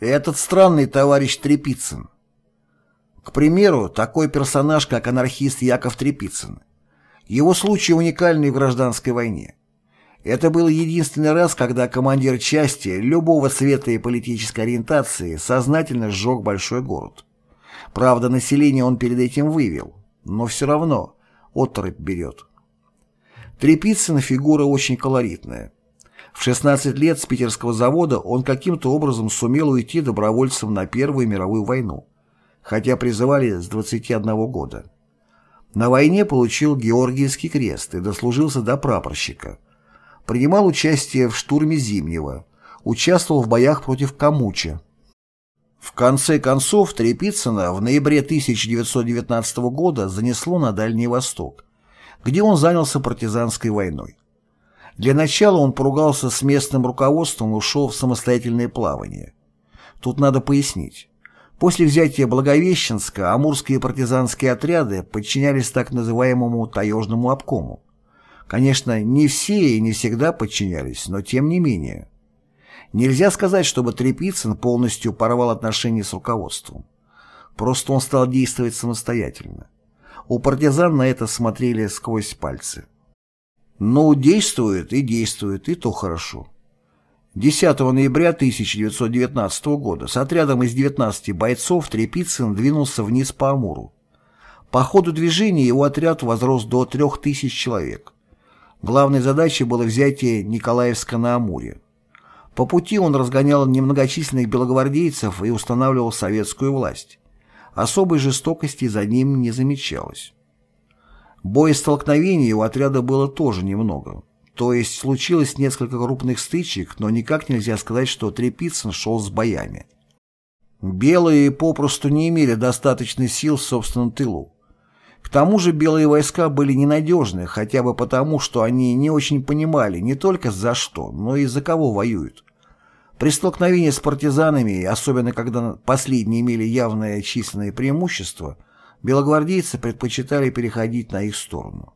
Этот странный товарищ Трепицын. К примеру, такой персонаж, как анархист Яков Трепицын. Его случай уникальный в гражданской войне. Это был единственный раз, когда командир части любого цвета и политической ориентации сознательно сжег большой город. Правда, население он перед этим вывел, но все равно отрыв берет. Трепицына фигура очень колоритная. В 16 лет с питерского завода он каким-то образом сумел уйти добровольцем на Первую мировую войну, хотя призывали с 21 года. На войне получил Георгиевский крест и дослужился до прапорщика. Принимал участие в штурме Зимнего, участвовал в боях против Камуча. В конце концов Трепицына в ноябре 1919 года занесло на Дальний Восток, где он занялся партизанской войной. Для начала он поругался с местным руководством и ушел в самостоятельное плавание. Тут надо пояснить. После взятия Благовещенска амурские партизанские отряды подчинялись так называемому таежному обкому. Конечно, не все и не всегда подчинялись, но тем не менее. Нельзя сказать, чтобы Трепицын полностью порвал отношения с руководством. Просто он стал действовать самостоятельно. У партизан на это смотрели сквозь пальцы. Ну, действует и действует, и то хорошо. 10 ноября 1919 года с отрядом из 19 бойцов Трепицын двинулся вниз по Амуру. По ходу движения его отряд возрос до 3000 человек. Главной задачей было взятие Николаевска на Амуре. По пути он разгонял немногочисленных белогвардейцев и устанавливал советскую власть. Особой жестокости за ним не замечалось. Боестолкновений у отряда было тоже немного. То есть случилось несколько крупных стычек, но никак нельзя сказать, что Трепицын шел с боями. Белые попросту не имели достаточной сил в собственном тылу. К тому же белые войска были ненадежны, хотя бы потому, что они не очень понимали не только за что, но и за кого воюют. При столкновении с партизанами, особенно когда последние имели явное численное преимущество, белогвардейцы предпочитали переходить на их сторону.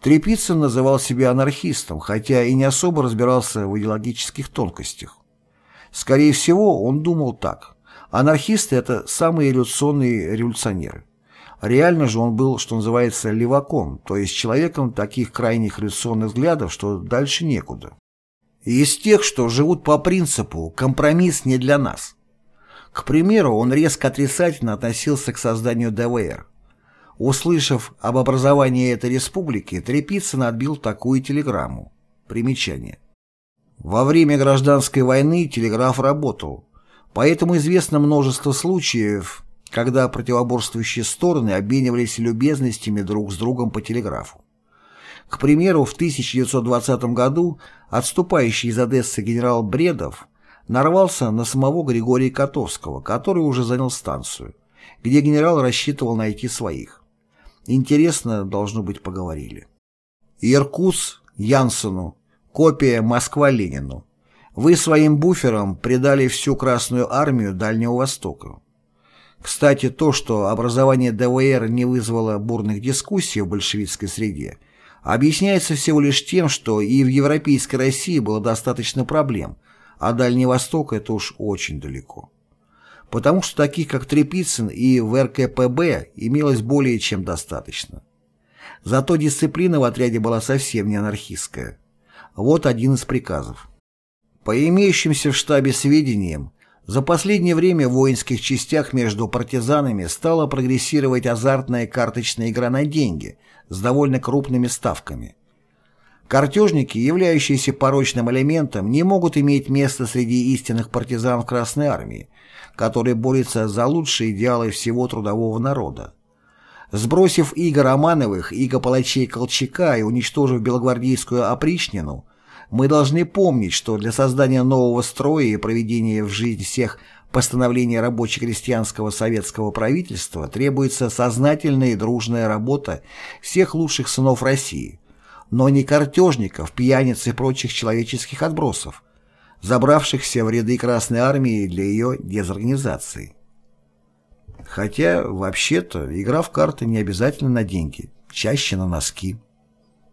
Трепицын называл себя анархистом, хотя и не особо разбирался в идеологических тонкостях. Скорее всего, он думал так. Анархисты – это самые революционные революционеры. Реально же он был, что называется, леваком, то есть человеком таких крайних революционных взглядов, что дальше некуда. Из тех, что живут по принципу «компромисс не для нас». К примеру, он резко отрицательно относился к созданию ДВР. Услышав об образовании этой республики, Трепицын отбил такую телеграмму. Примечание. Во время гражданской войны телеграф работал, поэтому известно множество случаев, когда противоборствующие стороны обменивались любезностями друг с другом по телеграфу. К примеру, в 1920 году отступающий из Одессы генерал Бредов нарвался на самого Григория Котовского, который уже занял станцию, где генерал рассчитывал найти своих. Интересно, должно быть, поговорили. Иркутс Янсену, копия Москва-Ленину. Вы своим буфером предали всю Красную Армию Дальнего Востока. Кстати, то, что образование ДВР не вызвало бурных дискуссий в большевистской среде, объясняется всего лишь тем, что и в европейской России было достаточно проблем – а Дальний Восток – это уж очень далеко. Потому что таких, как Трепицын и в РКПБ, имелось более чем достаточно. Зато дисциплина в отряде была совсем не анархистская. Вот один из приказов. По имеющимся в штабе сведениям, за последнее время в воинских частях между партизанами стала прогрессировать азартная карточная игра на деньги с довольно крупными ставками – Картежники, являющиеся порочным элементом, не могут иметь места среди истинных партизан в Красной Армии, которые борются за лучшие идеалы всего трудового народа. Сбросив иго Романовых, иго палачей Колчака и уничтожив белогвардейскую опричнину, мы должны помнить, что для создания нового строя и проведения в жизнь всех постановлений рабоче-крестьянского советского правительства требуется сознательная и дружная работа всех лучших сынов России – но не картежников, пьяниц и прочих человеческих отбросов, забравшихся в ряды Красной Армии для ее дезорганизации. Хотя, вообще-то, игра в карты не обязательно на деньги, чаще на носки.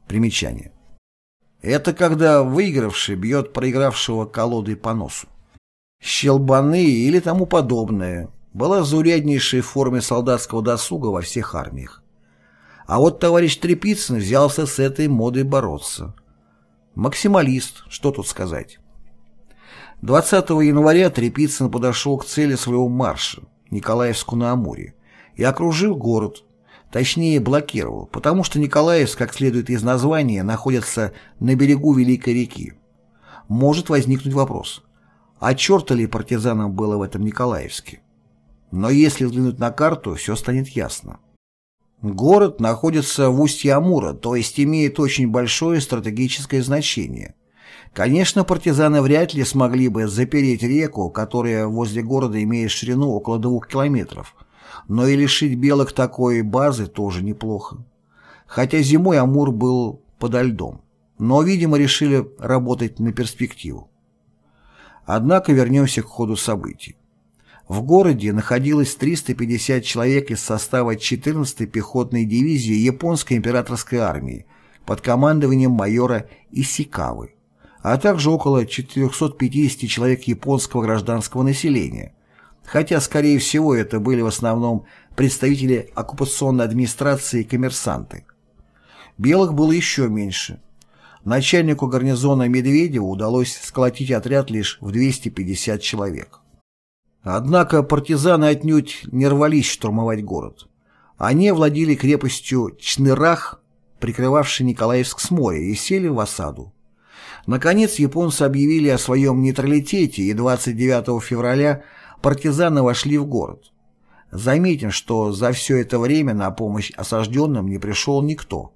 Примечание. Это когда выигравший бьет проигравшего колодой по носу. щелбаны или тому подобное, была зауряднейшей форме солдатского досуга во всех армиях. А вот товарищ Трепицын взялся с этой модой бороться. Максималист, что тут сказать. 20 января Трепицын подошел к цели своего марша, Николаевску на Амуре, и окружил город, точнее блокировал, потому что Николаевск, как следует из названия, находится на берегу Великой реки. Может возникнуть вопрос, а черта ли партизанам было в этом Николаевске? Но если взглянуть на карту, все станет ясно. Город находится в устье Амура, то есть имеет очень большое стратегическое значение. Конечно, партизаны вряд ли смогли бы запереть реку, которая возле города имеет ширину около двух километров, но и лишить белых такой базы тоже неплохо. Хотя зимой Амур был подо льдом, но, видимо, решили работать на перспективу. Однако вернемся к ходу событий. В городе находилось 350 человек из состава 14-й пехотной дивизии японской императорской армии под командованием майора Исикавы, а также около 450 человек японского гражданского населения, хотя, скорее всего, это были в основном представители оккупационной администрации и коммерсанты. Белых было еще меньше. Начальнику гарнизона Медведеву удалось сколотить отряд лишь в 250 человек. Однако партизаны отнюдь не рвались штурмовать город. Они владели крепостью Чнырах, прикрывавшей Николаевск с моря, и сели в осаду. Наконец японцы объявили о своем нейтралитете, и 29 февраля партизаны вошли в город. Заметим, что за все это время на помощь осажденным не пришел никто.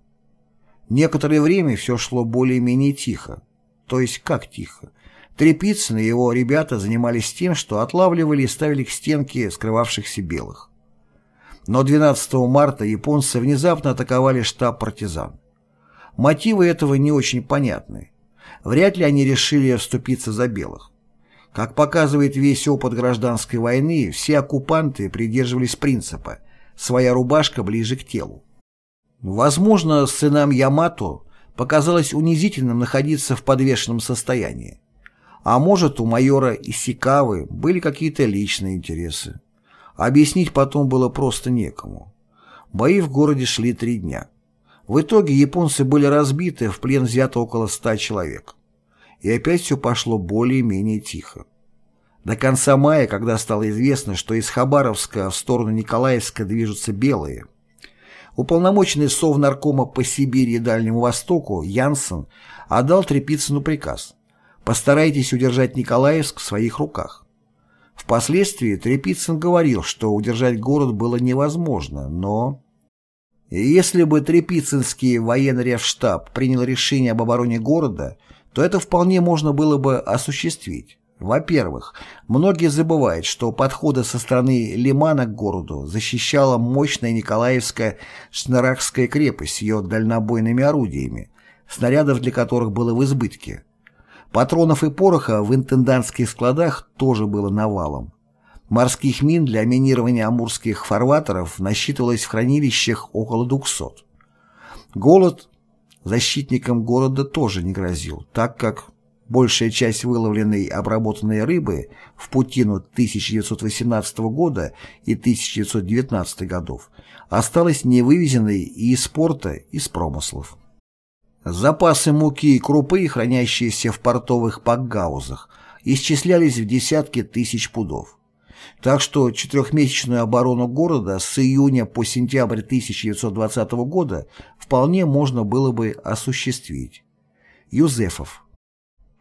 Некоторое время все шло более-менее тихо. То есть как тихо? Трепицын и его ребята занимались тем, что отлавливали и ставили к стенке скрывавшихся белых. Но 12 марта японцы внезапно атаковали штаб партизан. Мотивы этого не очень понятны. Вряд ли они решили вступиться за белых. Как показывает весь опыт гражданской войны, все оккупанты придерживались принципа «своя рубашка ближе к телу». Возможно, сынам Ямато показалось унизительным находиться в подвешенном состоянии. А может, у майора Исикавы были какие-то личные интересы. Объяснить потом было просто некому. Бои в городе шли три дня. В итоге японцы были разбиты, в плен взято около ста человек. И опять все пошло более-менее тихо. До конца мая, когда стало известно, что из Хабаровска в сторону Николаевска движутся белые, уполномоченный Совнаркома по Сибири и Дальнему Востоку Янсен отдал Трепицыну приказ Постарайтесь удержать Николаевск в своих руках. Впоследствии Трепицын говорил, что удержать город было невозможно, но... Если бы Трепицынский военный ревштаб принял решение об обороне города, то это вполне можно было бы осуществить. Во-первых, многие забывают, что подходы со стороны Лимана к городу защищала мощная Николаевская Шнарахская крепость с ее дальнобойными орудиями, снарядов для которых было в избытке. Патронов и пороха в интендантских складах тоже было навалом. Морских мин для минирования амурских фарватеров насчитывалось в хранилищах около 200. Голод защитникам города тоже не грозил, так как большая часть выловленной обработанной рыбы в путину 1918 года и 1919 годов осталась невывезенной и из порта, и из промыслов. Запасы муки и крупы, хранящиеся в портовых пакгаузах, исчислялись в десятки тысяч пудов. Так что четырехмесячную оборону города с июня по сентябрь 1920 года вполне можно было бы осуществить. Юзефов.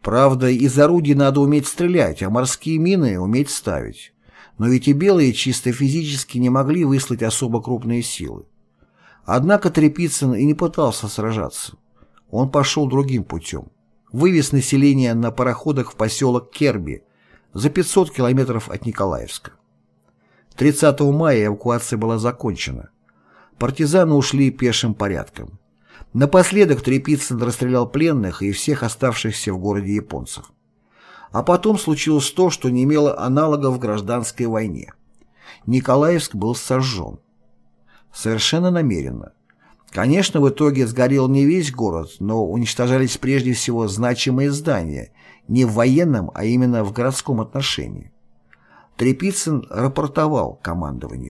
Правда, из орудий надо уметь стрелять, а морские мины уметь ставить. Но ведь и белые чисто физически не могли выслать особо крупные силы. Однако Трепицын и не пытался сражаться. Он пошел другим путем. Вывез население на пароходах в поселок Керби за 500 километров от Николаевска. 30 мая эвакуация была закончена. Партизаны ушли пешим порядком. Напоследок Трепицын расстрелял пленных и всех оставшихся в городе японцев. А потом случилось то, что не имело аналогов в гражданской войне. Николаевск был сожжен. Совершенно намеренно. Конечно, в итоге сгорел не весь город, но уничтожались прежде всего значимые здания, не в военном, а именно в городском отношении. Трепицын рапортовал командованию.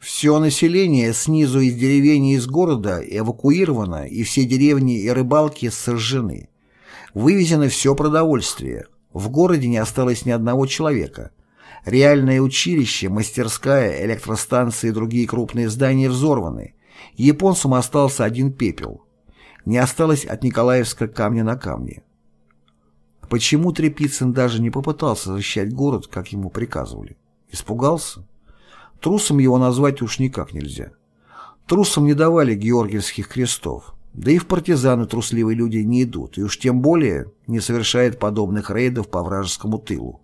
Все население снизу из деревень и из города эвакуировано, и все деревни и рыбалки сожжены. Вывезено все продовольствие. В городе не осталось ни одного человека. Реальное училище, мастерская, электростанции и другие крупные здания взорваны. Японцам остался один пепел. Не осталось от Николаевска камня на камне. Почему Трепицын даже не попытался защищать город, как ему приказывали? Испугался? Трусом его назвать уж никак нельзя. Трусам не давали георгиевских крестов. Да и в партизаны трусливые люди не идут, и уж тем более не совершают подобных рейдов по вражескому тылу.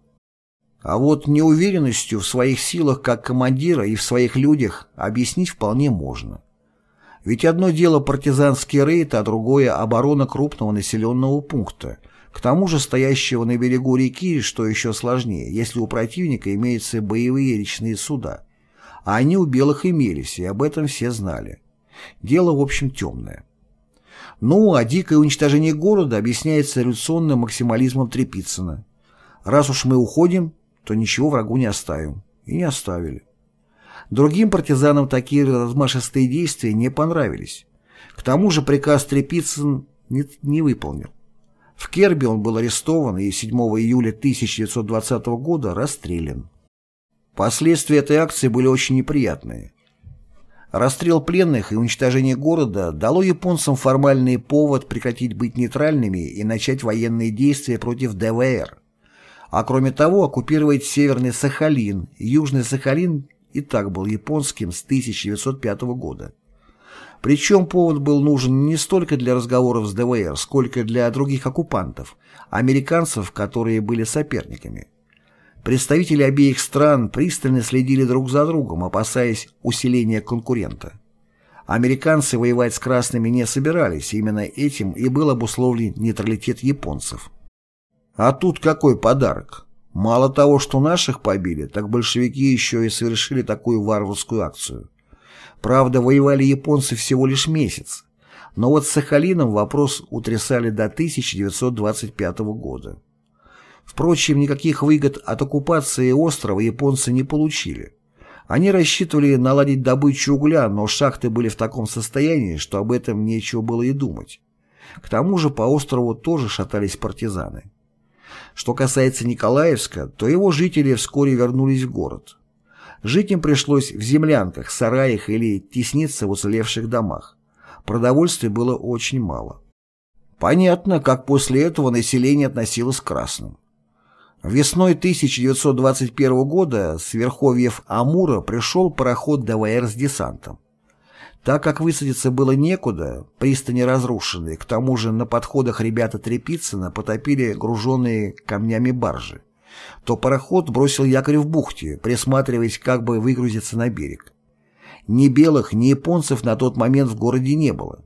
А вот неуверенностью в своих силах как командира и в своих людях объяснить вполне можно. Ведь одно дело партизанский рейд, а другое – оборона крупного населенного пункта, к тому же стоящего на берегу реки, что еще сложнее, если у противника имеются боевые речные суда – а они у белых имелись, и об этом все знали. Дело, в общем, темное. Ну, а дикое уничтожение города объясняется революционным максимализмом Трепицына. Раз уж мы уходим, то ничего врагу не оставим. И не оставили. Другим партизанам такие размашистые действия не понравились. К тому же приказ Трепицын не, не выполнил. В Керби он был арестован и 7 июля 1920 года расстрелян. Последствия этой акции были очень неприятные. Расстрел пленных и уничтожение города дало японцам формальный повод прекратить быть нейтральными и начать военные действия против ДВР. А кроме того, оккупировать Северный Сахалин, Южный Сахалин и так был японским с 1905 года. Причем повод был нужен не столько для разговоров с ДВР, сколько для других оккупантов, американцев, которые были соперниками. Представители обеих стран пристально следили друг за другом, опасаясь усиления конкурента. Американцы воевать с красными не собирались, именно этим и был обусловлен нейтралитет японцев. А тут какой подарок? Мало того, что наших побили, так большевики еще и совершили такую варварскую акцию. Правда, воевали японцы всего лишь месяц. Но вот с Сахалином вопрос утрясали до 1925 года. Впрочем, никаких выгод от оккупации острова японцы не получили. Они рассчитывали наладить добычу угля, но шахты были в таком состоянии, что об этом нечего было и думать. К тому же по острову тоже шатались партизаны. Что касается Николаевска, то его жители вскоре вернулись в город. Жить им пришлось в землянках, сараях или тесниться в уцелевших домах. Продовольствия было очень мало. Понятно, как после этого население относилось к красным. Весной 1921 года с верховьев Амура пришел пароход ДВР с десантом. Так как высадиться было некуда, пристани разрушены, к тому же на подходах ребята Трепицына потопили груженные камнями баржи, то пароход бросил якорь в бухте, присматриваясь, как бы выгрузиться на берег. Ни белых, ни японцев на тот момент в городе не было.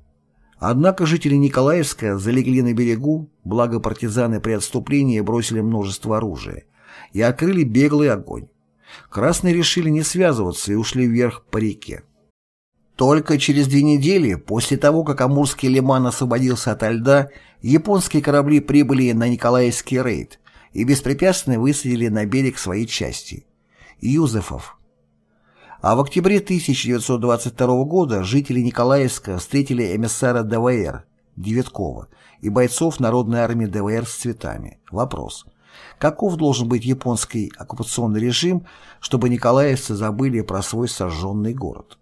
Однако жители Николаевска залегли на берегу, благо партизаны при отступлении бросили множество оружия, и открыли беглый огонь. Красные решили не связываться и ушли вверх по реке. Только через две недели, после того, как Амурский лиман освободился от льда, японские корабли прибыли на Николаевский рейд и беспрепятственно высадили на берег свои части. Юзефов, а в октябре 1922 года жители Николаевска встретили эмиссара ДВР Деветкова и бойцов Народной армии ДВР с цветами. Вопрос. Каков должен быть японский оккупационный режим, чтобы николаевцы забыли про свой сожженный город?